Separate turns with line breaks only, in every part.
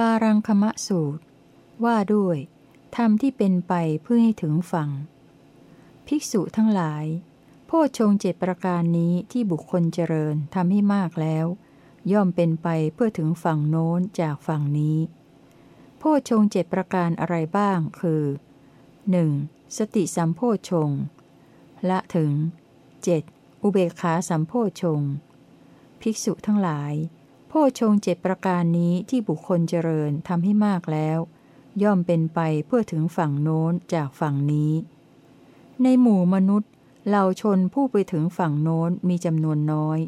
ปารังคมะสูตร ว่าด้วยธรรมที่เป็นไปเพื่อให้ถึงฝั่ง ภิกษุทั้งหลายโพชงเจ็ดประการนี้ที่บุคคลเจริญทำให้มากแล้ว ย่อมเป็นไปเพื่อถึงฝั่งโน้นจากฝั่งนี้ โพชงเจ็ดประการอะไรบ้างคือ 1. สติสัมโพชง ละถึง 7. อุเบกขาสัมโพชง ภิกษุทั้งหลาย โพชงเจ็ดประการนี้ที่บุคคลเจริญทำให้มากแล้ว ย่อมเป็นไปเพื่อถึงฝั่งโน้นจากฝั่งนี้ ในหมู่มนุษย์เหล่าชนผู้ไปถึงฝั่งโน้นมีจำนวนน้อย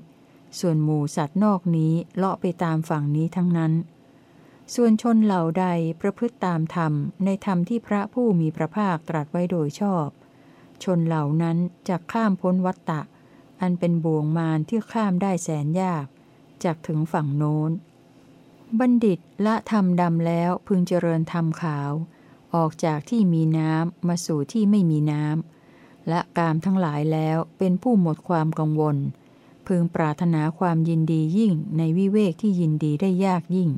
ส่วนหมู่สัตว์นอกนี้เลาะไปตามฝั่งนี้ทั้งนั้น ส่วนชนเหล่าใดประพฤติตามธรรมในธรรมที่พระผู้มีพระภาคตรัสไว้โดยชอบ ชนเหล่านั้นจะข้ามพ้นวัตตะ อันเป็นบ่วงมารที่ข้ามได้แสนยาก จากถึงฝั่งโน้น บัณฑิตละธรรมดำแล้วพึงเจริญธรรมขาว ออกจากที่มีน้ำมาสู่ที่ไม่มีน้ำและกามทั้งหลายแล้วเป็นผู้หมดความกังวล พึงปรารถนาความยินดียิ่งในวิเวกที่ยินดีได้ยากยิ่ง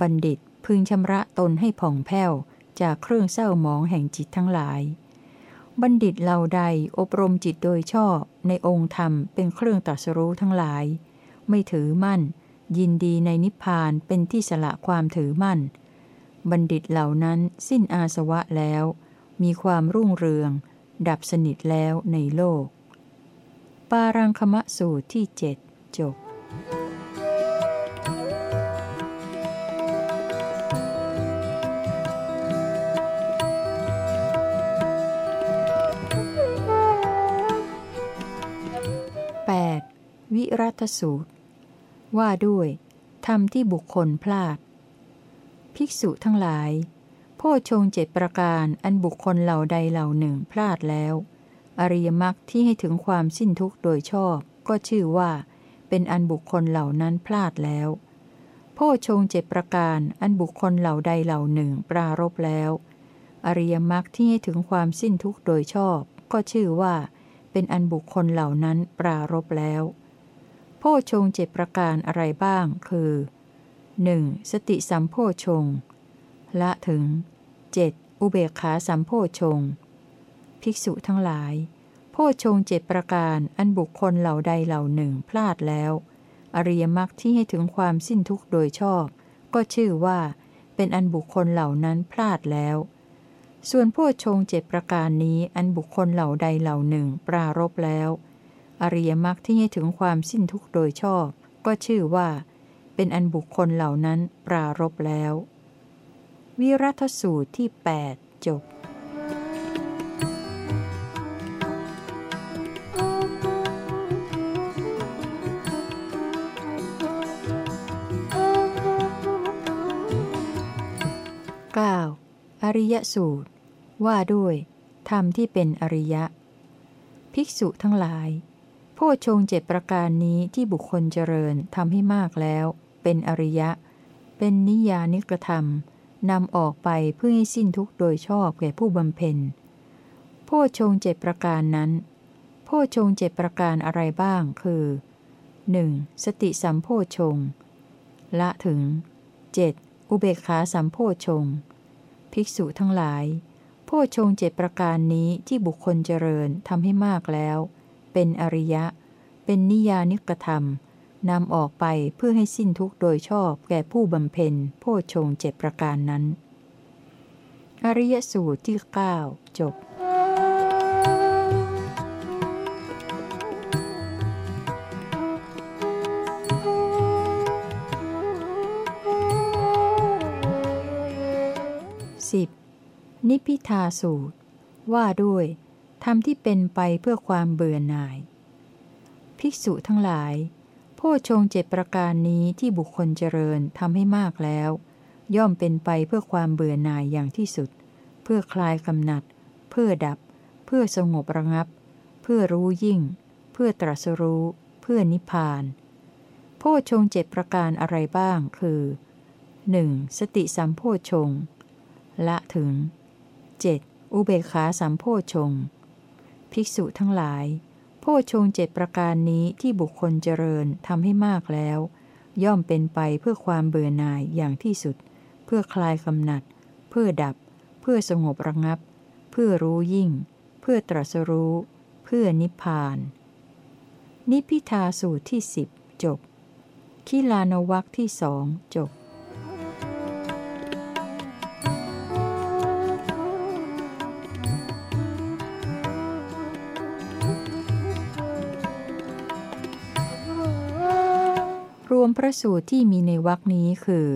บัณฑิตพึงชำระตนให้ผ่องแผ้วจากเครื่องเศร้าหมองแห่งจิตทั้งหลาย บัณฑิตเหล่าใดอบรมจิตโดยชอบในองค์ธรรมเป็นเครื่องตรัสรู้ทั้งหลาย ไม่ถือมั่น ยินดีในนิพพานเป็นที่สละความถือมั่น บัณฑิตเหล่านั้นสิ้นอาสวะแล้ว มีความรุ่งเรือง ดับสนิทแล้วในโลก ปารังคมะสูตรที่เจ็ดจบวิรัตสูตร ว่าด้วยธรรมที่บุคคลพลาด ภิกษุทั้งหลาย โพชงเจ็ดประการอันบุคคลเหล่าใดเหล่าหนึ่งพลาดแล้ว อริยมรรคที่ให้ถึงความสิ้นทุกข์โดยชอบ ก็ชื่อว่า เป็นอันบุคคลเหล่านั้นพลาดแล้ว โพชงเจ็ดประการอันบุคคลเหล่าใดเหล่าหนึ่งปรารบแล้ว อริยมรรคที่ให้ถึงความสิ้นทุกข์โดยชอบ ก็ชื่อว่า เป็นอันบุคคลเหล่านั้นปรารบแล้ว โพชงเจ็ดประการอะไรบ้าง คือ 1. สติสัมโพชง ละถึง 7. อุเบกขาสัมโพชง ภิกษุทั้งหลาย โพชงเจ็ดประการอันบุคคลเหล่าใดเหล่าหนึ่งพลาดแล้ว อริยมรรคที่ให้ถึงความสิ้นทุกข์โดยชอบ ก็ชื่อว่าเป็นอันบุคคลเหล่านั้นพลาดแล้ว ส่วนโพชงเจ็ดประการนี้อันบุคคลเหล่าใดเหล่าหนึ่ง ปรารบแล้ว อริยมรรคที่ให้ถึงความสิ้นทุกข์โดยชอบ ก็ชื่อว่า เป็นอันบุคคลเหล่านั้นปรารบแล้ว วิรัตสูตรที่ 8 จบอริยสูตร ว่าด้วย ธรรมที่เป็นอริยะ ภิกษุทั้งหลาย โพชงเจ็ดประการนี้ที่บุคคลเจริญทำให้มากแล้ว เป็นอริยะ เป็นนิยานิกระทำนำออกไปเพื่อให้สิ้นทุกโดยชอบแก่ผู้บำเพ็ญโพชงเจ็ดประการนั้นโพชงเจ็ดประการอะไรบ้างคือ 1. สติสัมโพชง ละถึง 7. อุเบกขาสัมโพชง ภิกษุทั้งหลาย โพชงเจ็ดประการนี้ที่บุคคลเจริญทำให้มากแล้ว เป็นอริยะ เป็นนิยานิกธรรมนำออกไปเพื่อให้สิ้นทุกโดยชอบแก่ผู้บำเพ็ญโพชงเจ็ดประการนั้น อริยสูตรที่ 9 จบสิบนิพิทาสูตร ว่าด้วย ธรรมที่เป็นไปเพื่อความเบื่อหน่าย ภิกษุทั้งหลาย โพชงเจ็ดประการนี้ที่บุคคลเจริญทำให้มากแล้ว ย่อมเป็นไปเพื่อความเบื่อหน่ายอย่างที่สุด เพื่อคลายกำหนัด เพื่อดับ เพื่อสงบระงับ เพื่อรู้ยิ่ง เพื่อตรัสรู้ เพื่อนิพพาน โพชงเจ็ดประการอะไรบ้างคือ 1. สติสัมโพชง ละถึง 7. อุเบกขาสัมโพชง ภิกษุทั้งหลายโพชงเจ็ดประการนี้ที่บุคคลเจริญทำให้มากแล้ว ย่อมเป็นไปเพื่อความเบื่อหน่ายอย่างที่สุด เพื่อคลายกำหนัด เพื่อดับ เพื่อสงบระงับ เพื่อรู้ยิ่ง เพื่อตรัสรู้ เพื่อนิพพาน นิพิทาสูตรที่สิบจบ คิลานวักที่สองจบ วมพระสูตรที่มีในวักนี้คือ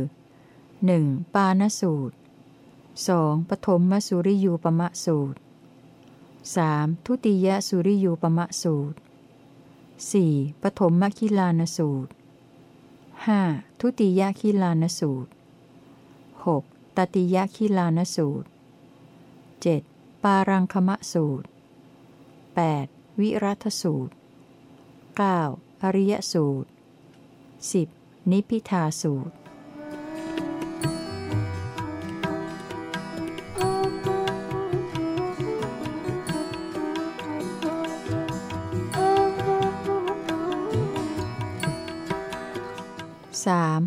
1. ปานสูตร 2. ปฐมมสุริยูปมะสูตร 3. ทุติยสุริยูปมะสูตร 4. ปฐมมคิลานสูตร 5. ทุติยคิลานสูตร 6. ตติยคิลานสูตร 7. ปารังคมะสูตร 8. วิรัตสูตร 9. อริยสูตร 10. นิพิทาสูตรสาม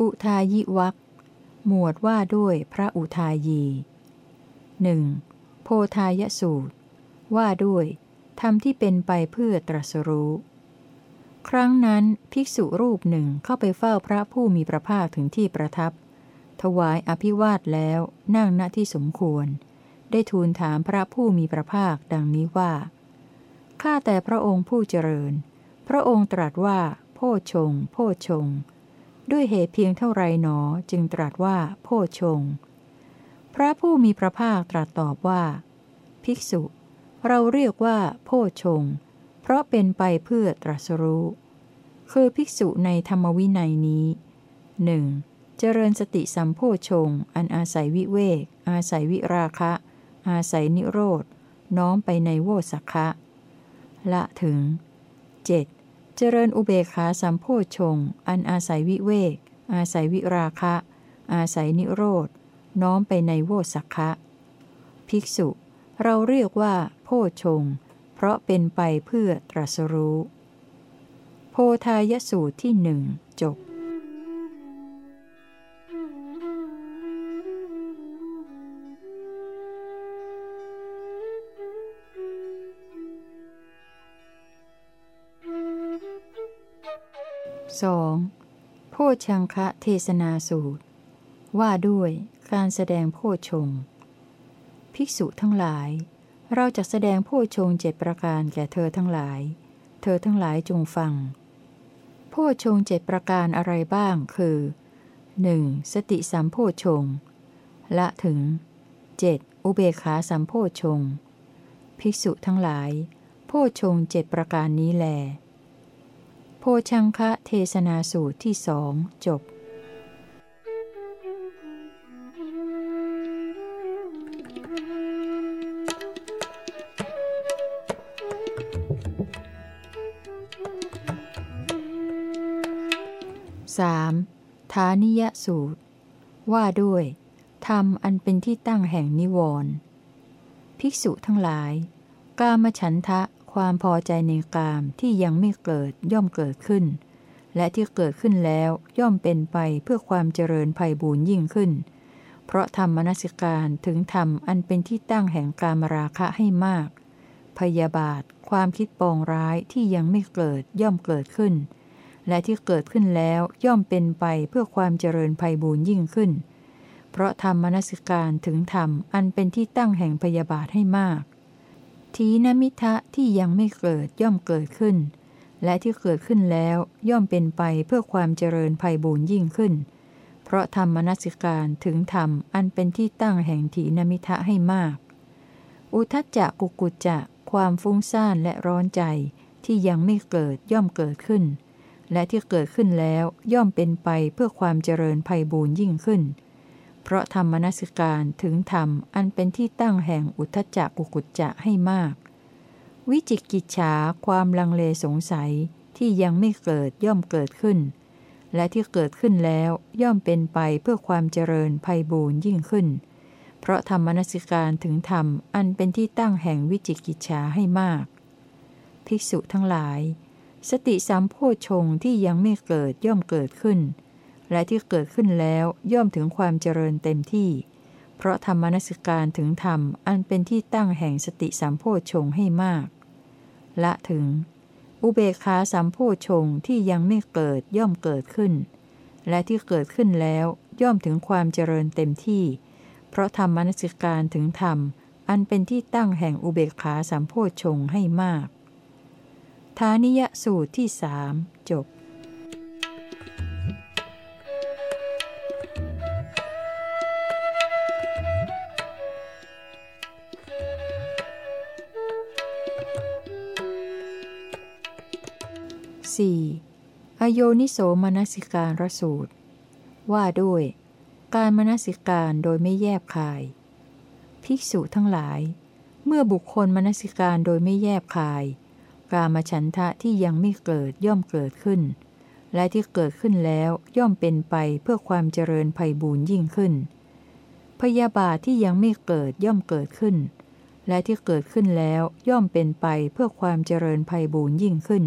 อุทายิวักหมวดว่าด้วยพระอุทายีหนึ่งโพธายสูตร ว่าด้วยธรรมที่เป็นไปเพื่อตรัสรู้ ครั้งนั้นภิกษุรูปหนึ่งเข้าไปเฝ้าพระผู้มีพระภาคถึงที่ประทับ ถวายอภิวาทแล้วนั่งณที่สมควร ได้ทูลถามพระผู้มีพระภาคดังนี้ว่า ข้าแต่พระองค์ผู้เจริญ พระองค์ตรัสว่า โพชง โพชง ด้วยเหตุเพียงเท่าไรหนอจึงตรัสว่า โพชง พระผู้มีพระภาคตรัสตอบว่า ภิกษุ เราเรียกว่า โพชง เพราะเป็นไปเพื่อตรัสรู้ คือภิกษุในธรรมวินัยนี้หนึ่งเจริญสติสัมโพชง อันอาศัยวิเวก อาศัยวิราคะ อาศัยนิโรธ น้อมไปในโวสักะละถึง 7. เจริญอุเบขาสัมโพชง อันอาศัยวิเวก อาศัยวิราคะ อาศัยนิโรธ น้อมไปในโวสักะภิกษุ เราเรียกว่า โพชง เพราะเป็นไปเพื่อตรัสรู้ โพธายสูตรที่หนึ่งจบสองโพชังคะเทศนาสูตร ว่าด้วยการแสดงโพชง ภิกษุทั้งหลาย เราจะแสดงผู้ชงเจ็ดประการแก่เธอทั้งหลาย เธอทั้งหลายจงฟัง ผู้ชงเจ็ดประการอะไรบ้างคือ 1. สติสัมโพชง ละถึง 7. อุเบขาสัมโพชง ภิกษุทั้งหลายโพชงเจ็ดประการนี้แล โพชังคะเทศนาสูตรที่สองจบ มฐานิยสูตร ว่าด้วยธรรมอันเป็นที่ตั้งแห่งนิวรณ์ภิกษุทั้งหลาย กามฉันทะความพอใจในกามที่ยังไม่เกิดย่อมเกิดขึ้น และที่เกิดขึ้นแล้วย่อมเป็นไปเพื่อความเจริญภัยบูญยิ่งขึ้น เพราะทำมนสิการถึงธรรมอันเป็นที่ตั้งแห่งกามราคะให้มาก พยาบาท ความคิดปองร้ายที่ยังไม่เกิดย่อมเกิดขึ้น และที่เกิดขึ้นแล้วย่อมเป็นไปเพื่อความเจริญภัยบูญยิ่งขึ้น เพราะทำมนสิการถึงธรรมอันเป็นที่ตั้งแห่งพยาบาทให้มาก ทีนมิทะที่ยังไม่เกิดย่อมเกิดขึ้น และที่เกิดขึ้นแล้วย่อมเป็นไปเพื่อความเจริญภัยบูญยิ่งขึ้น เพราะทำมนสิการถึงธรรมอันเป็นที่ตั้งแห่งทีนมิทะให้มาก อุทจจะกุกุจจะ ความฟุ้งซ่านและร้อนใจที่ยังไม่เกิดย่อมเกิดขึ้น และที่เกิดขึ้นแล้วย่อมเป็นไปเพื่อความเจริญภัยบูญยิ่งขึ้น เพราะธรรมนสิการถึงธรรมอันเป็นที่ตั้งแห่งอุทจจะกุกุจจะให้มาก วิจิกิจฉาความลังเลสงสัยที่ยังไม่เกิดย่อมเกิดขึ้น และที่เกิดขึ้นแล้วย่อมเป็นไปเพื่อความเจริญภัยบูญยิ่งขึ้น เพราะธรรมนสิการถึงธรรมอันเป็นที่ตั้งแห่งวิจิกิจฉาให้มาก ภิกษุทั้งหลาย สติสัมโพชงที่ยังไม่เกิดย่อมเกิดขึ้น และที่เกิดขึ้นแล้วย่อมถึงความเจริญเต็มที่ เพราะธรรมนัสการถึงธรรมอันเป็นที่ตั้งแห่งสติสัมโพชงให้มาก ละถึง อุเบกขาสัมโพชงที่ยังไม่เกิดย่อมเกิดขึ้น และที่เกิดขึ้นแล้วย่อมถึงความเจริญเต็มที่ เพราะธรรมนัสการถึงธรรมอันเป็นที่ตั้งแห่งอุเบกขาสัมโพชงให้มาก ทานิยสูตรที่สามจบ 4. อโยนิโสมนสิการรสูตร ว่าด้วย การมนสิการโดยไม่แยบคาย ภิกษุทั้งหลาย เมื่อบุคคลมนสิการโดยไม่แยบคาย กามฉันทะที่ยังไม่เกิดย่อมเกิดขึ้น และที่เกิดขึ้นแล้วย่อมเป็นไปเพื่อความเจริญภัยบูญยิ่งขึ้น พยาบาทที่ยังไม่เกิดย่อมเกิดขึ้น และที่เกิดขึ้นแล้วย่อมเป็นไปเพื่อความเจริญภัยบูญยิ่งขึ้น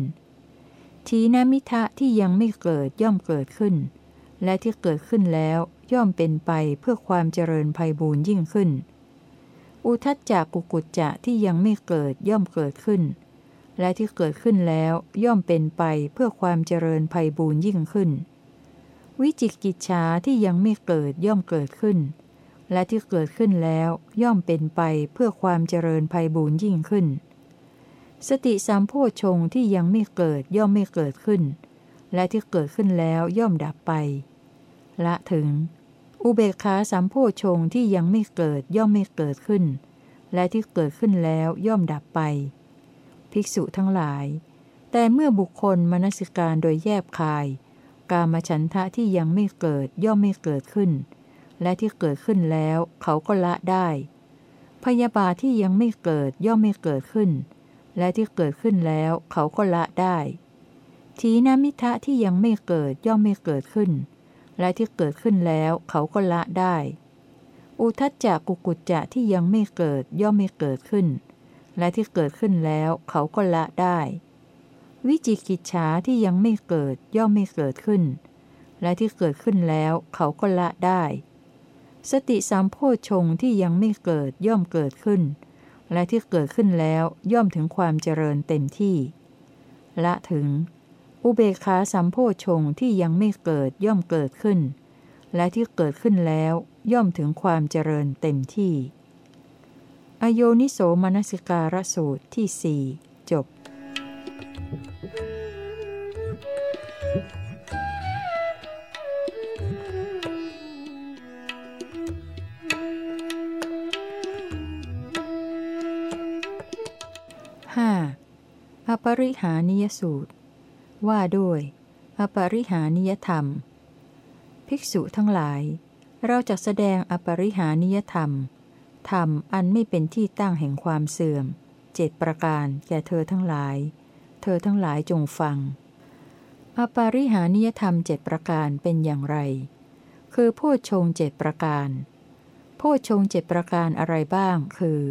ทีนมิทะที่ยังไม่เกิดย่อมเกิดขึ้น และที่เกิดขึ้นแล้วย่อมเป็นไปเพื่อความเจริญภัยบูญยิ่งขึ้น อุทัจจากกุกุจจะที่ยังไม่เกิดย่อมเกิดขึ้น และที่เกิดขึ้นแล้วย่อมเป็นไปเพื่อความเจริญภัยบูญยิ่งขึ้น วิจิกิจฉาที่ยังไม่เกิดย่อมเกิดขึ้น และที่เกิดขึ้นแล้วย่อมเป็นไปเพื่อความเจริญภัยบูญยิ่งขึ้น สติสามโพชงที่ยังไม่เกิดย่อมไม่เกิดขึ้น และที่เกิดขึ้นแล้วย่อมดับไป ละถึง อุเบกขาสามโพชงที่ยังไม่เกิดย่อมไม่เกิดขึ้น และที่เกิดขึ้นแล้วย่อมดับไป ภิกษุทั้งหลาย แต่เมื่อบุคคลมนสิการโดยแยบคาย กามฉันทะที่ยังไม่เกิดย่อมไม่เกิดขึ้น และที่เกิดขึ้นแล้วเขาก็ละได้ พยาบาทที่ยังไม่เกิดย่อมไม่เกิดขึ้น และที่เกิดขึ้นแล้วเขาก็ละได้ ทีนมิทะที่ยังไม่เกิดย่อมไม่เกิดขึ้น และที่เกิดขึ้นแล้วเขาก็ละได้ อุทัจจะกุกุจจะที่ยังไม่เกิดย่อมไม่เกิดขึ้น และที่เกิดขึ้นแล้วเขาก็ละได้ วิจิกิจฉาที่ยังไม่เกิดย่อมไม่เกิดขึ้น และที่เกิดขึ้นแล้วเขาก็ละได้ สติสามโพชงที่ยังไม่เกิดย่อมเกิดขึ้น และที่เกิดขึ้นแล้วย่อมถึงความเจริญเต็มที่ ละถึง อุเบกขาสัมโพชงที่ยังไม่เกิดย่อมเกิดขึ้น และที่เกิดขึ้นแล้วย่อมถึงความเจริญเต็มที่ อโยนิโสมนสิการสูตรที่สี่จบ 5. อปริหานิยสูตร ว่าด้วย อปริหานิยธรรม ภิกษุทั้งหลาย เราจะแสดงอปริหานิยธรรม ธรรมอันไม่เป็นที่ตั้งแห่งความเสื่อม เจ็ดประการแก่เธอทั้งหลาย เธอทั้งหลายจงฟัง อปาริหานิยธรรมเจ็ดประการเป็นอย่างไร คือโพชงเจ็ดประการ โพชงเจ็ดประการอะไรบ้าง คือ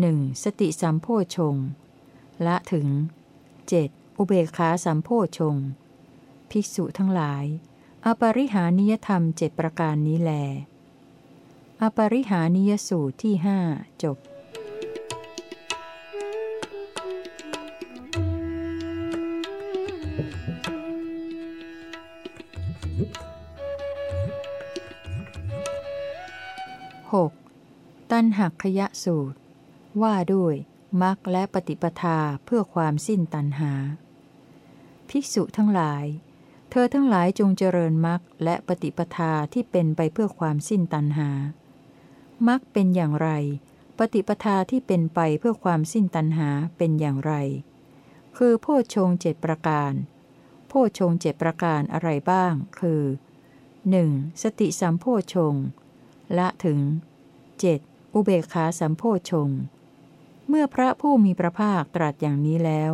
หนึ่งสติสัมโพชงละถึง 7. อุเบกขาสัมโพชงภิกษุทั้งหลาย อปาริหานิยธรรมเจ็ดประการนี้แล อปริหานิยสูตรที่หจบหกตันหักขยะสูตร ว่าด้วยมรรคและปฏิปทาเพื่อความสิ้นตัณหา ภิกษุทั้งหลาย เธอทั้งหลายจงเจริญมรรคและปฏิปทาที่เป็นไปเพื่อความสิ้นตัณหา มรรคเป็นอย่างไร ปฏิปทาที่เป็นไปเพื่อความสิ้นตัณหาเป็นอย่างไร คือโพชงเจ็ดประการ โพชงเจ็ดประการอะไรบ้าง คือ 1. สติสัมโพชงละถึง 7. อุเบกขาสัมโพชงเมื่อพระผู้มีพระภาคตรัสอย่างนี้แล้ว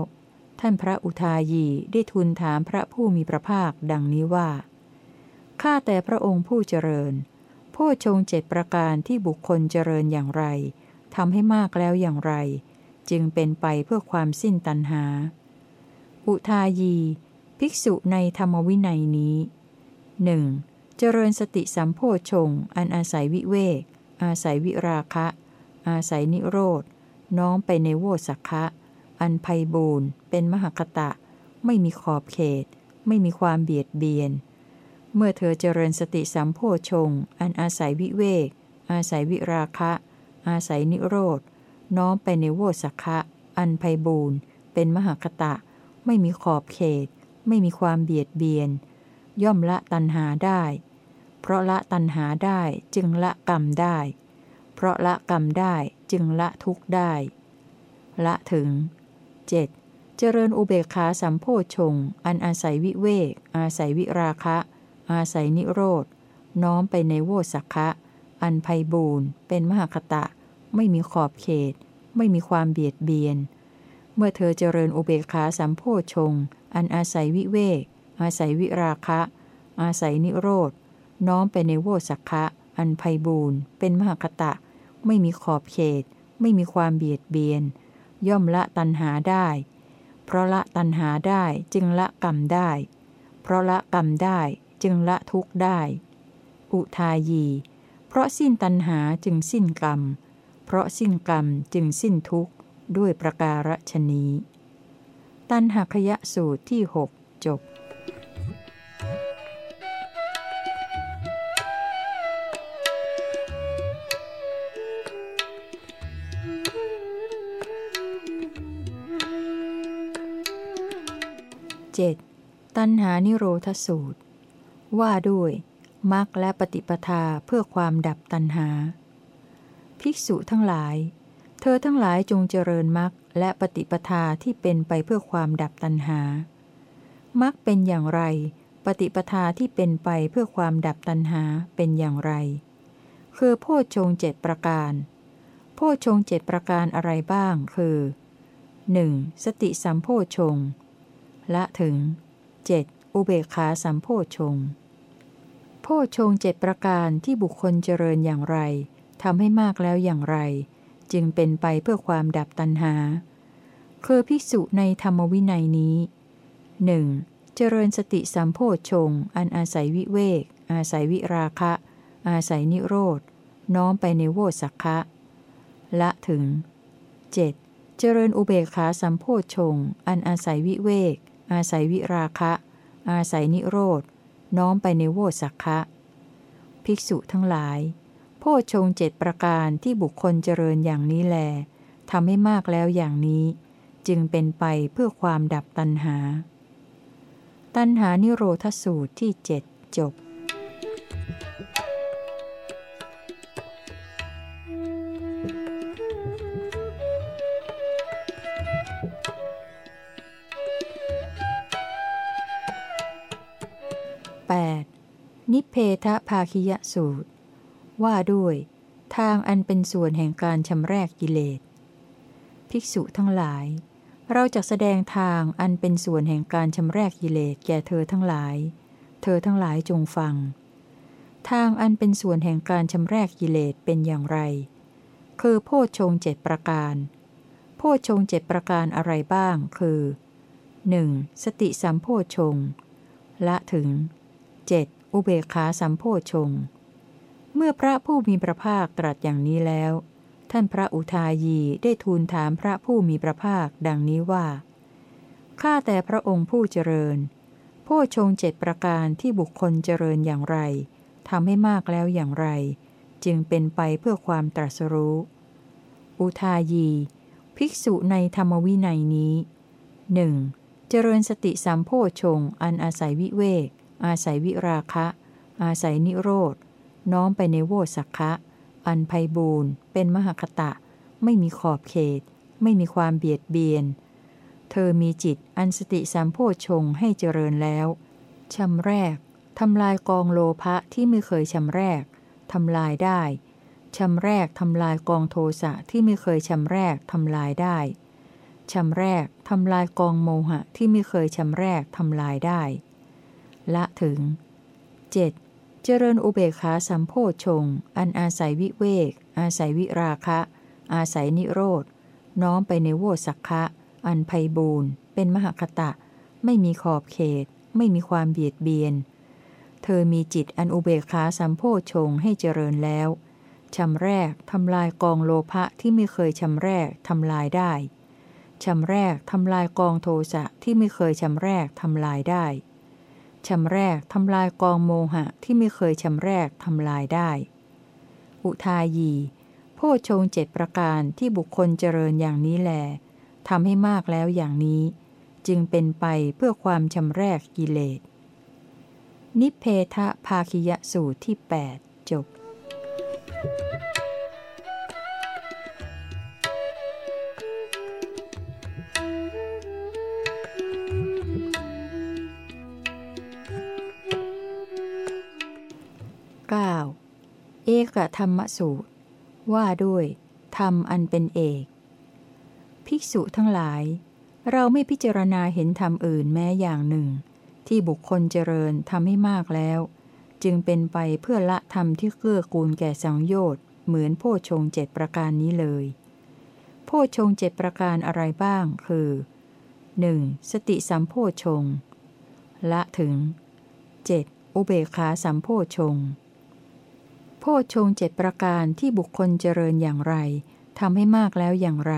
ท่านพระอุทายีได้ทูลถามพระผู้มีพระภาคดังนี้ว่า ข้าแต่พระองค์ผู้เจริญ โพชงเจ็ดประการที่บุคคลเจริญอย่างไรทำให้มากแล้วอย่างไร จึงเป็นไปเพื่อความสิ้นตัณหา อุทายี ภิกษุในธรรมวินัยนี้หนึ่งเจริญสติสัมโพชงอันอาศัยวิเวก อาศัยวิราคะ อาศัยนิโรธ น้อมไปในโวสักคะอันภัยบูนเป็นมหคตะ ไม่มีขอบเขต ไม่มีความเบียดเบียน เมื่อเธอเจริญสติสัมโพชงอันอาศัยวิเวก อาศัยวิราคะ อาศัยนิโรธ น้อมไปในโวสักะ อันภัยบูนเป็นมหคตะ ไม่มีขอบเขต ไม่มีความเบียดเบียน ย่อมละตันหาได้ เพราะละตัณหาได้จึงละกรรมได้ เพราะละกรรมได้จึงละทุกข์ได้ ละถึง 7. เจริญอุเบกขาสัมโพชงอันอาศัยวิเวก อาศัยวิราคะ อาศัยนิโรธ น้อมไปในโวสักคะ อันภัยบูนเป็นมหคตะ ไม่มีขอบเขต ไม่มีความเบียดเบียน เมื่อเธอเจริญอุเบกขาสัมโพชง อันอาศัยวิเวก อาศัยวิราคะ อาศัยนิโรธ น้อมไปในโวสักคะ อันภัยบูนเป็นมหคตะ ไม่มีขอบเขต ไม่มีความเบียดเบียน ย่อมละตันหาได้ เพราะละตันหาได้จึงละกรรมได้ เพราะละกรรมได้ จึงละทุกข์ได้ อุทายี เพราะสิ้นตันหาจึงสิ้นกรรม เพราะสิ้นกรรมจึงสิ้นทุกข์ ด้วยประการฉนี้ ตันหขยะสูตรที่หกจบ 7. ตัณหานิโรธสูตร ว่าด้วยมรรคและปฏิปทาเพื่อความดับตัณหา ภิกษุทั้งหลาย เธอทั้งหลายจงเจริญมรรคและปฏิปทาที่เป็นไปเพื่อความดับตัณหามรรคเป็นอย่างไร ปฏิปทาที่เป็นไปเพื่อความดับตัณหาเป็นอย่างไร คือโพชฌงเจ็ดประการ โพชฌงเจ็ดประการอะไรบ้าง คือ 1. สติสัมโพชฌงละถึง 7. อุเบกขาสัมโพชงโพชงเจ็ดประการที่บุคคลเจริญอย่างไรทำให้มากแล้วอย่างไร จึงเป็นไปเพื่อความดับตัณหา คือภิกษุในธรรมวินัยนี้หนึ่งเจริญสติสัมโพชงอันอาศัยวิเวก อาศัยวิราคะ อาศัยนิโรธ น้อมไปในโวสักคะ ละถึง 7. เจริญอุเบกขาสัมโพชงอันอาศัยวิเวก อาศัยวิราคะ อาศัยนิโรธ น้อมไปในโวสักคะ ภิกษุทั้งหลาย โพชงเจ็ดประการที่บุคคลเจริญอย่างนี้แลทำให้มากแล้วอย่างนี้ จึงเป็นไปเพื่อความดับตัณหา ตัณหานิโรธสูตรที่เจ็ดจบ นิเพทภาคิยสูตร ว่าด้วย ทางอันเป็นส่วนแห่งการชำแรกกิเลส ภิกษุทั้งหลาย เราจะแสดงทางอันเป็นส่วนแห่งการชำแรกกิเลสแก่เธอทั้งหลาย เธอทั้งหลายจงฟัง ทางอันเป็นส่วนแห่งการชำแรกกิเลสเป็นอย่างไร คือโพชฌงเจ็ดประการ โพชฌงเจ็ดประการอะไรบ้าง คือ 1. สติสัมโพชฌงละถึง 7. อุเบกขาสัมโพชง เมื่อพระผู้มีพระภาคตรัสอย่างนี้แล้ว ท่านพระอุทายีได้ทูลถามพระผู้มีพระภาคดังนี้ว่า ข้าแต่พระองค์ผู้เจริญ โพชงเจ็ดประการที่บุคคลเจริญอย่างไรทำให้มากแล้วอย่างไร จึงเป็นไปเพื่อความตรัสรู้ อุทายี ภิกษุในธรรมวินัยนี้หนึ่งเจริญสติสัมโพชงอันอาศัยวิเวก อาศัยวิราคะ อาศัยนิโรธ น้อมไปในโวสักคะ อันภัยบูนเป็นมหคตะ ไม่มีขอบเขต ไม่มีความเบียดเบียน เธอมีจิตอันสติสัมโพชงให้เจริญแล้วชำแรกทำลายกองโลภะที่ไม่เคยชำแรกทำลายได้ชำแรกทำลายกองโทสะที่ไม่เคยชำแรกทำลายได้ชำแรกทำลายกองโมหะที่ไม่เคยชำแรกทำลายได้ ละถึง 7. เจริญอุเบกขาสัมโพชง อันอาศัยวิเวก อาศัยวิราคะ อาศัยนิโรธ น้อมไปในโวสักคะ อันภัยบูนเป็นมหคตะ ไม่มีขอบเขต ไม่มีความเบียดเบียน เธอมีจิตอันอุเบกขาสัมโพชงให้เจริญแล้วชำแรกทำลายกองโลภะที่ไม่เคยชำแรกทำลายได้ชำแรกทำลายกองโทสะที่ไม่เคยชำแรกทำลายได้ ชำแรกทำลายกองโมหะที่ไม่เคยชำแรกทำลายได้ อุทายีโพชงเจ็ดประการที่บุคคลเจริญอย่างนี้แลทำให้มากแล้วอย่างนี้ จึงเป็นไปเพื่อความชำแรกกิเลส นิเพทะภาคิยสูตรที่ 8 จบ ธรรมสูตร ว่าด้วย ธรรมอันเป็นเอก ภิกษุทั้งหลาย เราไม่พิจารณาเห็นธรรมอื่นแม้อย่างหนึ่ง ที่บุคคลเจริญทำให้มากแล้ว จึงเป็นไปเพื่อละธรรมที่เกื้อกูลแก่สังโยชน์เหมือนโพชงเจ็ดประการนี้เลย โพชงเจ็ดประการอะไรบ้างคือ 1. สติสัมโพชง ละถึง 7. อุเบกขาสัมโพชง โพชงเจ็ดประการที่บุคคลเจริญอย่างไรทำให้มากแล้วอย่างไร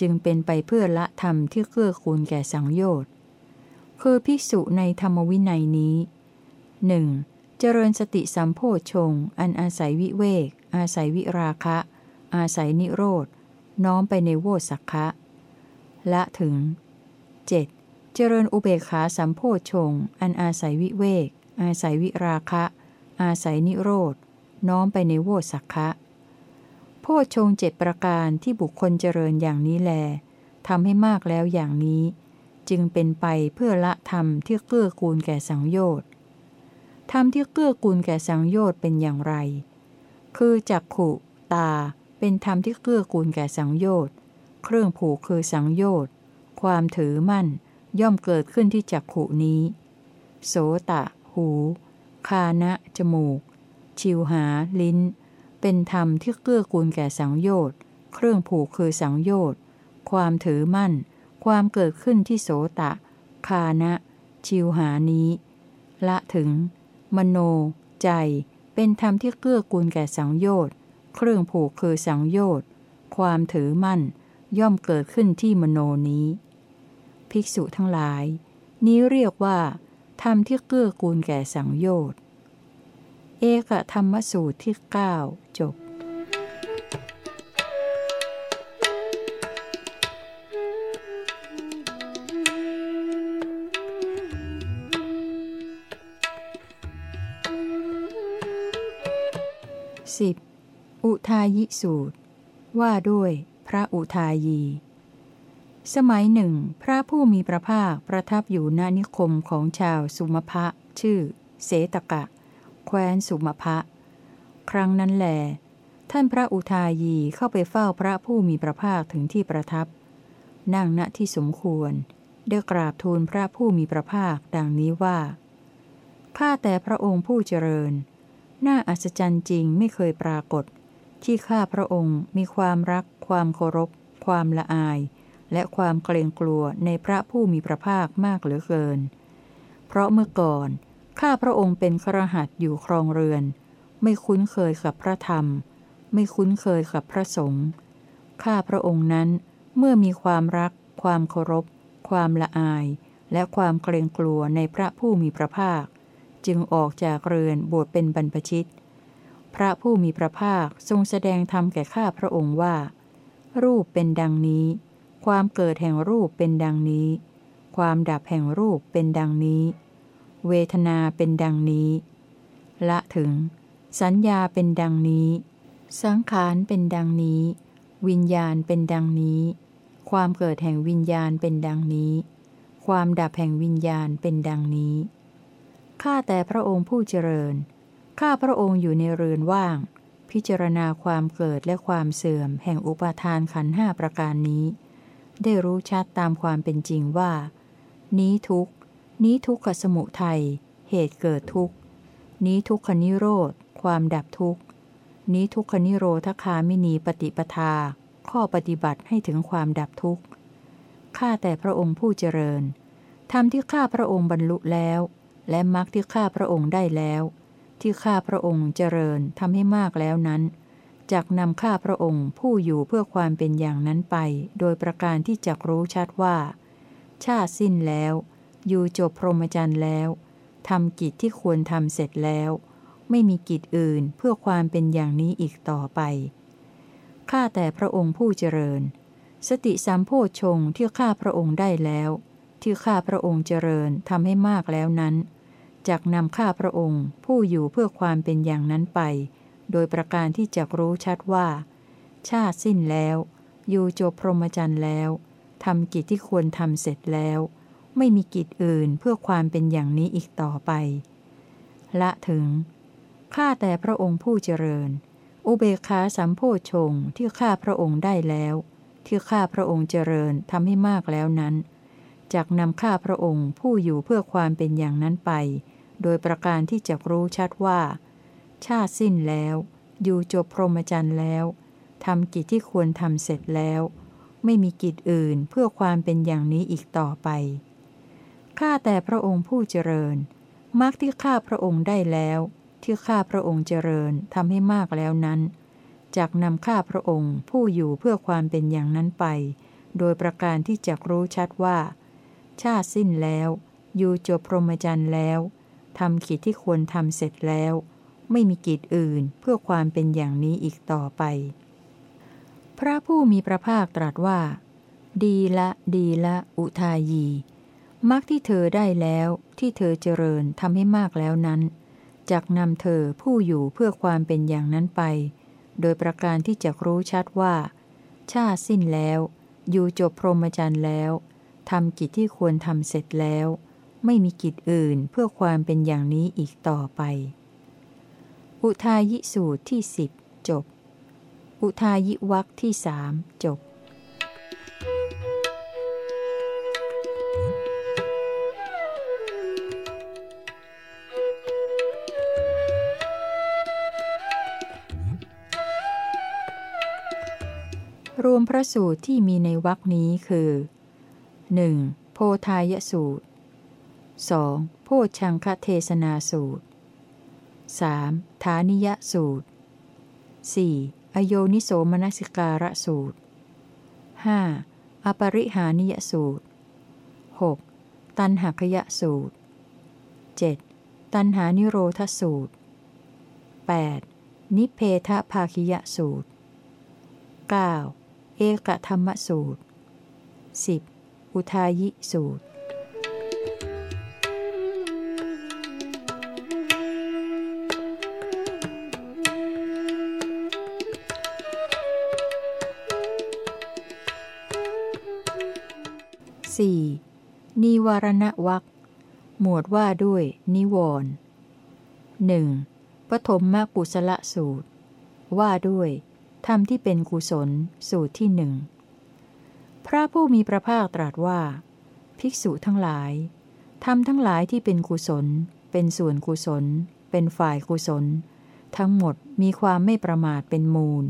จึงเป็นไปเพื่อละธรรมที่เกื้อกูลแก่สังโยชน์คือภิกษุในธรรมวินัยนี้หนึ่งเจริญสติสัมโพชง อันอาศัยวิเวก อาศัยวิราคะ อาศัยนิโรธ น้อมไปในโวสักคะละถึง 7. เจริญอุเบกขาสัมโพชง อันอาศัยวิเวก อาศัยวิราคะ อาศัยนิโรธ น้อมไปในโวสักคะโพชงเจ็ดประการที่บุคคลเจริญอย่างนี้แลทำให้มากแล้วอย่างนี้ จึงเป็นไปเพื่อละธรรมที่เกื้อกูลแก่สังโยชน์ธรรมที่เกื้อกูลแก่สังโยชน์เป็นอย่างไร คือจักขุตา เป็นธรรมที่เกื้อกูลแก่สังโยชน์เครื่องผูกคือสังโยชน์ความถือมั่นย่อมเกิดขึ้นที่จักขุนี้ โสตะ หู คานะ จมูก ชิวหา ลิ้น เป็นธรรมที่เกื้อกูลแก่สังโยชน์ เครื่องผูกคือสังโยชน์ ความถือมั่น ความเกิดขึ้นที่โสตะ คานะ ชิวหานี้ ละถึง มโน ใจ เป็นธรรมที่เกื้อกูลแก่สังโยชน์ เครื่องผูกคือสังโยชน์ ความถือมั่น ย่อมเกิดขึ้นที่มโนนี้ ภิกษุทั้งหลาย นี้เรียกว่าธรรมที่เกื้อกูลแก่สังโยชน์ เอกธรรมสูตรที่ 9 จบ 10. อุทายิสูตร ว่าด้วยพระอุทายี สมัยหนึ่ง พระผู้มีพระภาคประทับอยู่ณนิคมของชาวสุมภะชื่อ เสตกะ ว้นสุมภะครั้งนั้นแหลท่านพระอุทายีเข้าไปเฝ้าพระผู้มีพระภาคถึงที่ประทับ นั่งณที่สมควร ได้กราบทูลพระผู้มีพระภาคดังนี้ว่า ข้าแต่พระองค์ผู้เจริญ น่าอัศจรรย์จริงไม่เคยปรากฏ ที่ข้าพระองค์มีความรัก ความเคารพ ความละอาย และความเกรงกลัวในพระผู้มีพระภาคมากเหลือเกิน เพราะเมื่อก่อน ข้าพระองค์เป็นครหัสอยู่ครองเรือน ไม่คุ้นเคยกับพระธรรม ไม่คุ้นเคยกับพระสงฆ์ข้าพระองค์นั้นเมื่อมีความรัก ความเคารพ ความละอาย และความเกรงกลัวในพระผู้มีพระภาค จึงออกจากเรือนบวชเป็นบรรพชิต พระผู้มีพระภาคทรงแสดงธรรมแก่ข้าพระองค์ว่า รูปเป็นดังนี้ ความเกิดแห่งรูปเป็นดังนี้ ความดับแห่งรูปเป็นดังนี้ เวทนาเป็นดังนี้ ละถึง สัญญาเป็นดังนี้ สังขารเป็นดังนี้ วิญญาณเป็นดังนี้ ความเกิดแห่งวิญญาณเป็นดังนี้ ความดับแห่งวิญญาณเป็นดังนี้ข้าแต่พระองค์ผู้เจริญ ข้าพระองค์อยู่ในเรือนว่าง พิจารณาความเกิดและความเสื่อม แห่งอุปาทานขันห้าประการนี้ ได้รู้ชัดตามความเป็นจริงว่า นี้ทุก นี้ทุกขสมุทัย เหตุเกิดทุกข์ นี้ทุกขนิโรธ ความดับทุกข์ นี้ทุกขนิโรธคามินีปฏิปทา ข้อปฏิบัติให้ถึงความดับทุกข์ ข้าแต่พระองค์ผู้เจริญ ธรรมที่ข้าพระองค์บรรลุแล้ว และมรรคที่ข้าพระองค์ได้แล้ว ที่ข้าพระองค์เจริญทำให้มากแล้วนั้นจักนำข้าพระองค์ผู้อยู่เพื่อความเป็นอย่างนั้นไป โดยประการที่จักรู้ชัดว่า ชาติสิ้นแล้ว อยู่จบพรหมจรรย์แล้วทำกิจที่ควรทำเสร็จแล้ว ไม่มีกิจอื่นเพื่อความเป็นอย่างนี้อีกต่อไป ข้าแต่พระองค์ผู้เจริญ สติสัมโพชงที่ข้าพระองค์ได้แล้ว ที่ข้าพระองค์เจริญทำให้มากแล้วนั้นจักนำข้าพระองค์ผู้อยู่เพื่อความเป็นอย่างนั้นไป โดยประการที่จะรู้ชัดว่า ชาติสิ้นแล้ว อยู่จบพรหมจรรย์แล้วทำกิจที่ควรทำเสร็จแล้ว ไม่มีกิจอื่นเพื่อความเป็นอย่างนี้อีกต่อไป ละถึง ข้าแต่พระองค์ผู้เจริญ อุเบกขาสัมโพชงที่ข้าพระองค์ได้แล้ว ที่ข้าพระองค์เจริญทำให้มากแล้วนั้นจากนำข้าพระองค์ผู้อยู่เพื่อความเป็นอย่างนั้นไป โดยประการที่จะรู้ชัดว่า ชาติสิ้นแล้ว อยู่จบพรหมจรรย์แล้วทำกิจที่ควรทำเสร็จแล้ว ไม่มีกิจอื่นเพื่อความเป็นอย่างนี้อีกต่อไป ข้าแต่พระองค์ผู้เจริญมรรคที่ข้าพระองค์ได้แล้ว ที่ข้าพระองค์เจริญทำให้มากแล้วนั้นจากนำข้าพระองค์ผู้อยู่เพื่อความเป็นอย่างนั้นไป โดยประการที่จะรู้ชัดว่า ชาติสิ้นแล้ว อยู่จบพรหมจรรย์แล้วทำกิจที่ควรทำเสร็จแล้ว ไม่มีกิจอื่นเพื่อความเป็นอย่างนี้อีกต่อไป พระผู้มีพระภาคตรัสว่า ดีละ ดีละ อุทายี มรรคที่เธอได้แล้วที่เธอเจริญทำให้มากแล้วนั้นจักนำเธอผู้อยู่เพื่อความเป็นอย่างนั้นไป โดยประการที่จะรู้ชัดว่า ชาสิ้นแล้ว อยู่จบพรหมจรรย์แล้วทำกิจที่ควรทำเสร็จแล้ว ไม่มีกิจอื่นเพื่อความเป็นอย่างนี้อีกต่อไป อุทายิสูตรที่สิบจบ อุทายิวักที่สามจบ รวมพระสูตรที่มีในวักนี้คือ 1. โพธายสูตร 2. โพชังคเทศนาสูตร 3. ฐานิยสูตร 4. อโยนิโสมนสิการะสูตร 5. อปริหานิยสูตร 6. ตันหักยะสูตร 7. ตันหานิโรธสูตร 8. นิเพทภาคิยสูตร 9. เอกธรรมสูตร 10. อุทายิสูตรนิวารณวักหมวดว่าด้วย นิวรณ์หนึ่งปฐมมกุศลสูตร ว่าด้วย ธรรมที่เป็นกุศล สูตรที่หนึ่ง พระผู้มีพระภาคตรัสว่า ภิกษุทั้งหลาย ธรรมทั้งหลายที่เป็นกุศล เป็นส่วนกุศล เป็นฝ่ายกุศล ทั้งหมดมีความไม่ประมาทเป็นมูล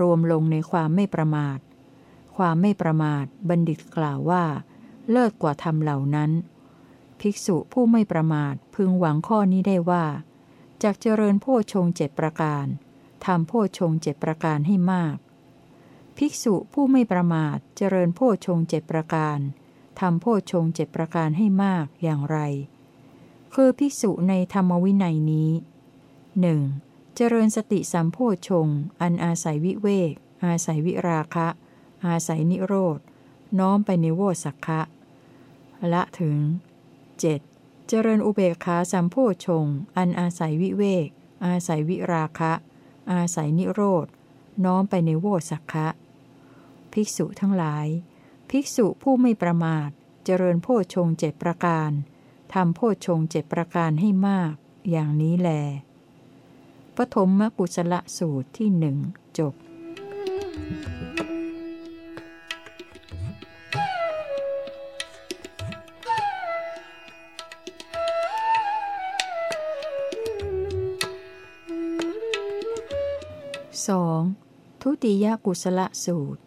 รวมลงในความไม่ประมาท ความไม่ประมาท บัณฑิตกล่าวว่า เลิศกว่าธรรมเหล่านั้น ภิกษุผู้ไม่ประมาทพึงหวังข้อนี้ได้ว่าจากเจริญโพชงเจ็ดประการ ทำโพชงเจ็ดประการให้มาก ภิกษุผู้ไม่ประมาทเจริญโพชงเจ็ดประการทำโพชงเจ็ดประการให้มากอย่างไร คือภิกษุในธรรมวินัยนี้หนึ่งเจริญสติสัมโพชงอันอาศัยวิเวก อาศัยวิราคะ อาศัยนิโรธ น้อมไปในโวสักคะละถึง 7. เจริญอุเบกขาสัมโพชงอันอาศัยวิเวก อาศัยวิราคะ อาศัยนิโรธ น้อมไปในโวสักคะ ภิกษุทั้งหลาย ภิกษุผู้ไม่ประมาท เจริญโพชงเจ็ดประการทำโพชงเจ็ดประการให้มาก อย่างนี้แล ปฐมมกุศลสูตรที่หนึ่งจบ 2. ทุติยกุศลสูตร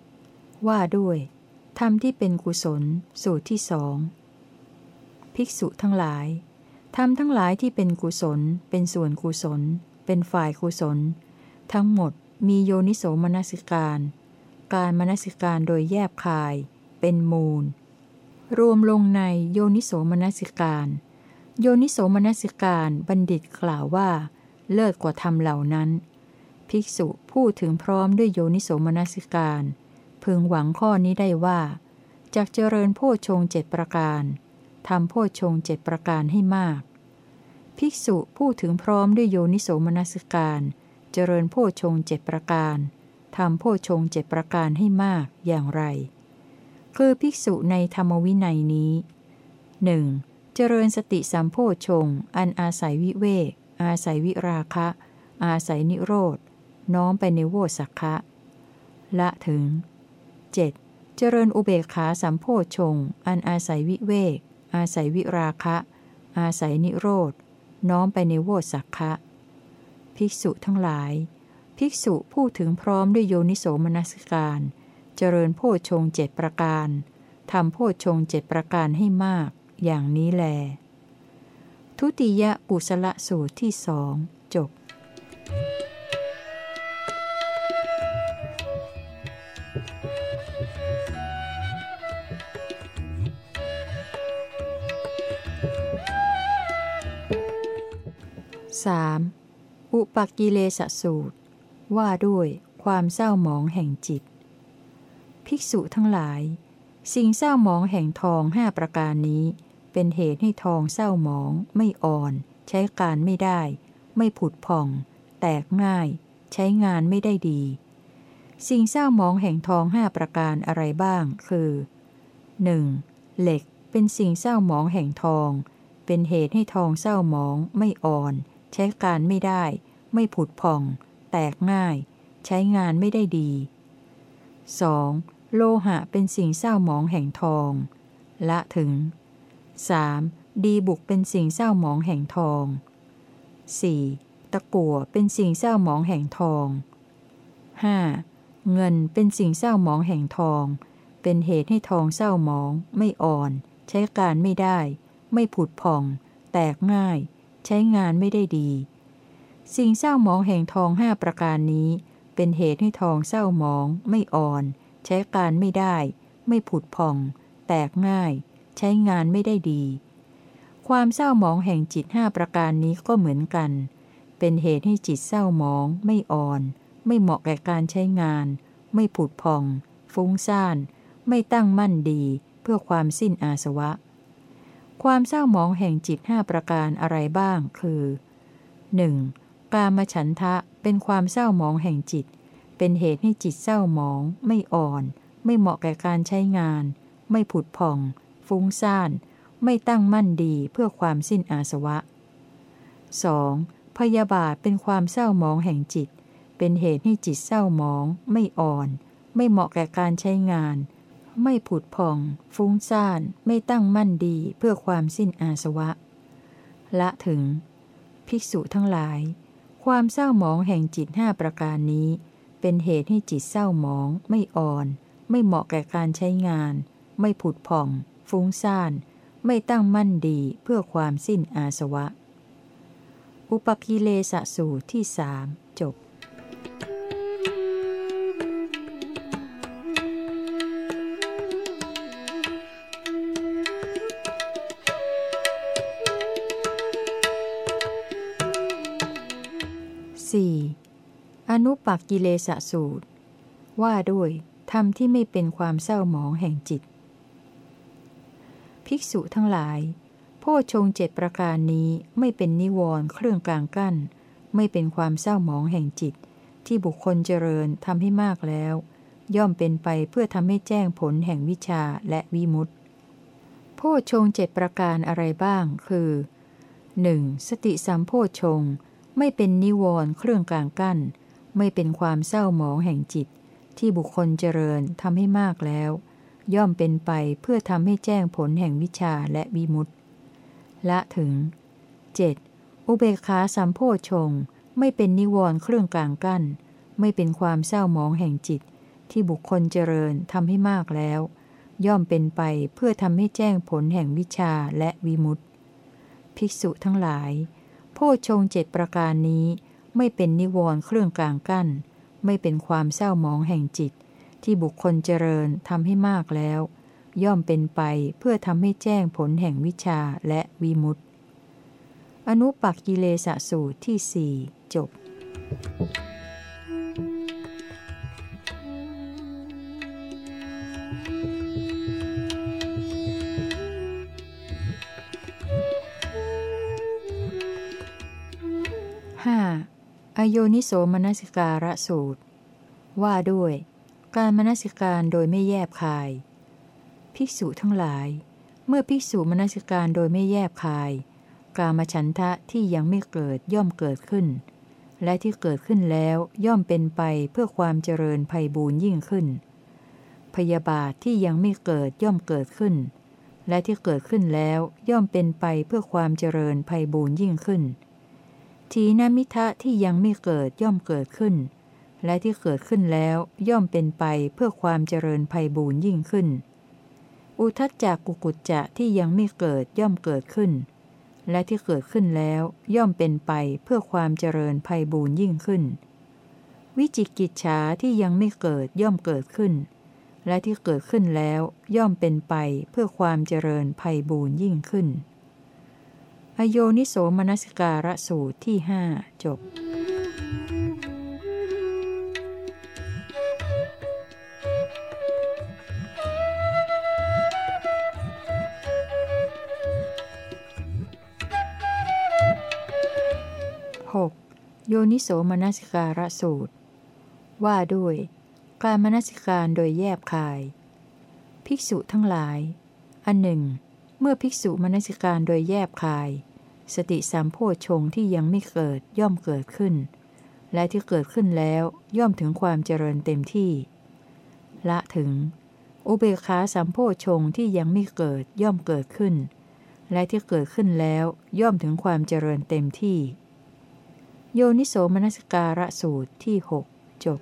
ว่าด้วยธรรมที่เป็นกุศล สูตรที่สองภิกษุทั้งหลายทำทั้งหลายที่เป็นกุศล เป็นส่วนกุศล เป็นฝ่ายกุศล ทั้งหมดมีโยนิโสมนสิการ การมนสิการโดยแยบคาย เป็นมูล รวมลงในโยนิโสมนสิการ โยนิโสมนสิการบัณฑิตกล่าวว่า เลิศกว่าธรรมเหล่านั้น ภิกษุพูดถึงพร้อมด้วยโยนิโสมนสิการ พึงหวังข้อนี้ได้ว่าจากเจริญโพชงเจ็ดประการทำโพชงเจ็ดประการให้มาก ภิกษุพูดถึงพร้อมด้วยโยนิโสมนสิการ เจริญโพชงเจ็ดประการทำโพชงเจ็ดประการให้มากอย่างไร คือภิกษุในธรรมวินัยนี้หนึ่งเจริญสติสัมโพชงอันอาศัยวิเวกอาศัยวิราคะ อาศัยนิโรธ น้อมไปในโวสักคะละถึง 7. เจริญอุเบกขาสัมโพชง อันอาศัยวิเวก อาศัยวิราคะ อาศัยนิโรธ น้อมไปในโวสักคะภิกษุทั้งหลาย ภิกษุพูดถึงพร้อมด้วยโยนิโสมนสิการ เจริญโพชงเจ็ดประการทำโพชงเจ็ดประการให้มาก อย่างนี้แล ทุติยกุศลสูตรที่สองจบ 3. อุปกิเลสสูตร ว่าด้วยความเศร้าหมองแห่งจิต ภิกษุทั้งหลาย สิ่งเศร้าหมองแห่งทองห้าประการนี้ เป็นเหตุให้ทองเศร้าหมองไม่อ่อน ใช้การไม่ได้ ไม่ผุดผ่อง แตกง่าย ใช้งานไม่ได้ดี สิ่งเศร้าหมองแห่งทองห้าประการอะไรบ้าง คือ 1. เหล็กเป็นสิ่งเศร้าหมองแห่งทอง เป็นเหตุให้ทองเศร้าหมองไม่อ่อน ใช้การไม่ได้ ไม่ผุดผ่อง แตกง่าย ใช้งานไม่ได้ดี 2. โลหะเป็นสิ่งเศร้าหมองแห่งทอง ละถึง 3. ดีบุกเป็นสิ่งเศร้าหมองแห่งทอง 4. ตะกั่วเป็นสิ่งเศร้าหมองแห่งทอง 5. เงินเป็นสิ่งเศร้าหมองแห่งทอง เป็นเหตุให้ทองเศร้าหมอง ไม่อ่อน ใช้การไม่ได้ ไม่ผุดผ่อง แตกง่าย ใช้งานไม่ได้ดี สิ่งเศร้าหมองแห่งทองห้าประการนี้ เป็นเหตุให้ทองเศร้าหมอง ไม่อ่อน ใช้การไม่ได้ ไม่ผุดผ่อง แตกง่าย ใช้งานไม่ได้ดี ความเศร้าหมองแห่งจิตห้าประการนี้ก็เหมือนกัน เป็นเหตุให้จิตเศร้าหมอง ไม่อ่อน ไม่เหมาะแก่การใช้งาน ไม่ผุดผ่อง ฟุ้งซ่าน ไม่ตั้งมั่นดี เพื่อความสิ้นอาสวะ ความเศร้าหมองแห่งจิตห้าประการอะไรบ้าง คือ 1. กามฉันทะเป็นความเศร้าหมองแห่งจิต เป็นเหตุให้จิตเศร้าหมอง ไม่อ่อน ไม่เหมาะแก่การใช้งาน ไม่ผุดผ่อง ฟุ้งซ่าน ไม่ตั้งมั่นดีเพื่อความสิ้นอาสวะ 2. พยาบาทเป็นความเศร้าหมองแห่งจิต เป็นเหตุให้จิตเศร้าหมอง ไม่อ่อน ไม่เหมาะแก่การใช้งาน ไม่ผุดผ่อง ฟุ้งซ่าน ไม่ตั้งมั่นดีเพื่อความสิ้นอาสวะ ละถึง ภิกษุทั้งหลาย ความเศร้าหมองแห่งจิตห้าประการนี้ เป็นเหตุให้จิตเศร้าหมอง ไม่อ่อน ไม่เหมาะแก่การใช้งาน ไม่ผุดผ่อง ฟุ้งซ่าน ไม่ตั้งมั่นดีเพื่อความสิ้นอาสวะ อุปกิเลสสูตรที่สามจบ อนุปักกิเลสสูตร ว่าด้วยธรรมที่ไม่เป็นความเศร้าหมองแห่งจิต ภิกษุทั้งหลาย โพชงเจ็ดประการนี้ไม่เป็นนิวรณ์เครื่องกลางกั้น ไม่เป็นความเศร้าหมองแห่งจิต ที่บุคคลเจริญทำให้มากแล้ว ย่อมเป็นไปเพื่อทำให้แจ้งผลแห่งวิชาและวิมุตติโพชงเจ็ดประการอะไรบ้าง คือ 1. สติสัมโพชงไม่เป็นนิวรณ์เครื่องกลางกั้น ไม่เป็นความเศร้าหมองแห่งจิต ที่บุคคลเจริญทำให้มากแล้ว ย่อมเป็นไปเพื่อทำให้แจ้งผลแห่งวิชาและวิมุตติละถึง 7. อุเบกขาสัมโพชงไม่เป็นนิวรณ์เครื่องกลางกั้น ไม่เป็นความเศร้าหมองแห่งจิต ที่บุคคลเจริญทำให้มากแล้ว ย่อมเป็นไปเพื่อทำให้แจ้งผลแห่งวิชาและวิมุตติ ภิภิกษุทั้งหลาย โพชฌงเจ็ดประการนี้ ไม่เป็นนิวรณ์เครื่องกลางกั้น ไม่เป็นความเศร้าหมองแห่งจิต ที่บุคคลเจริญทำให้มากแล้ว ย่อมเป็นไปเพื่อทำให้แจ้งผลแห่งวิชาและวิมุตติ อนุปักกิเลสสูตรที่สี่จบ อโยนิโสมนสิการะสูตร ว่าด้วย การมนสิการโดยไม่แยบคาย ภิกษุทั้งหลาย เมื่อภิกษุมนสิการโดยไม่แยบคาย กามฉันทะที่ยังไม่เกิดย่อมเกิดขึ้น และที่เกิดขึ้นแล้วย่อมเป็นไปเพื่อความเจริญภัยบูญยิ่งขึ้น พยาบาทที่ยังไม่เกิดย่อมเกิดขึ้น และที่เกิดขึ้นแล้วย่อมเป็นไปเพื่อความเจริญภัยบูญยิ่งขึ้น ทีนมิทะที่ยังไม่เกิดย่อมเกิดขึ้น และที่เกิดขึ้นแล้วย่อมเป็นไปเพื่อความเจริญภัยบูญยิ่งขึ้น อุทจจักกุกุจจะที่ยังไม่เกิดย่อมเกิดขึ้น และที่เกิดขึ้นแล้วย่อมเป็นไปเพื่อความเจริญภัยบูญยิ่งขึ้น วิจิกิจฉาที่ยังไม่เกิดย่อมเกิดขึ้น และที่เกิดขึ้นแล้วย่อมเป็นไปเพื่อความเจริญภัยบูญยิ่งขึ้น อโยนิโสมนสิการะสูตรที่หจบ 6. โยนิโสมนสิการะสูตร ว่าด้วย การมนสิการโดยแยบคาย ภิกษุทั้งหลาย อันหนึ่ง เมื่อภิกษุมนสิการโดยแยบคาย สติสามโพชงที่ยังไม่เกิดย่อมเกิดขึ้น และที่เกิดขึ้นแล้วย่อมถึงความเจริญเต็มที่ ละถึง อุเบกขาสามโพชงที่ยังไม่เกิดย่อมเกิดขึ้น และที่เกิดขึ้นแล้วย่อมถึงความเจริญเต็มที่ โยนิโสมนสการะสูตรที่หจบ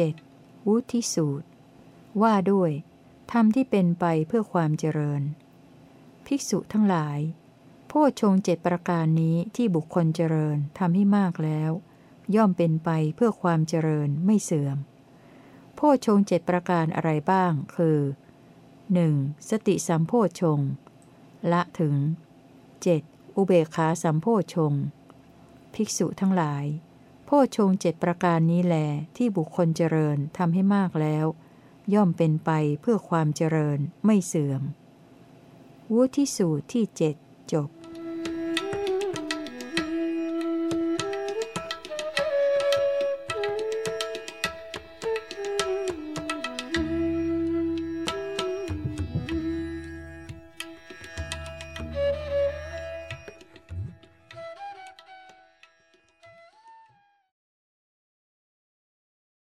7. วุธิสูตร ว่าด้วยธรรมที่เป็นไปเพื่อความเจริญ ภิกษุทั้งหลายโพชงเจ็ดประการนี้ที่บุคคลเจริญทำให้มากแล้ว ย่อมเป็นไปเพื่อความเจริญไม่เสื่อมโพชงเจ็ดประการอะไรบ้าง คือ 1. สติสัมโพชง ละถึง 7. อุเบกขาสัมโพชง ภิกษุทั้งหลาย พชงเจ็ดประการนี้แลที่บุคคลเจริญทำให้มากแล้ว ย่อมเป็นไปเพื่อความเจริญไม่เสื่อม วุฒิสูตรที่เจ็ดจบ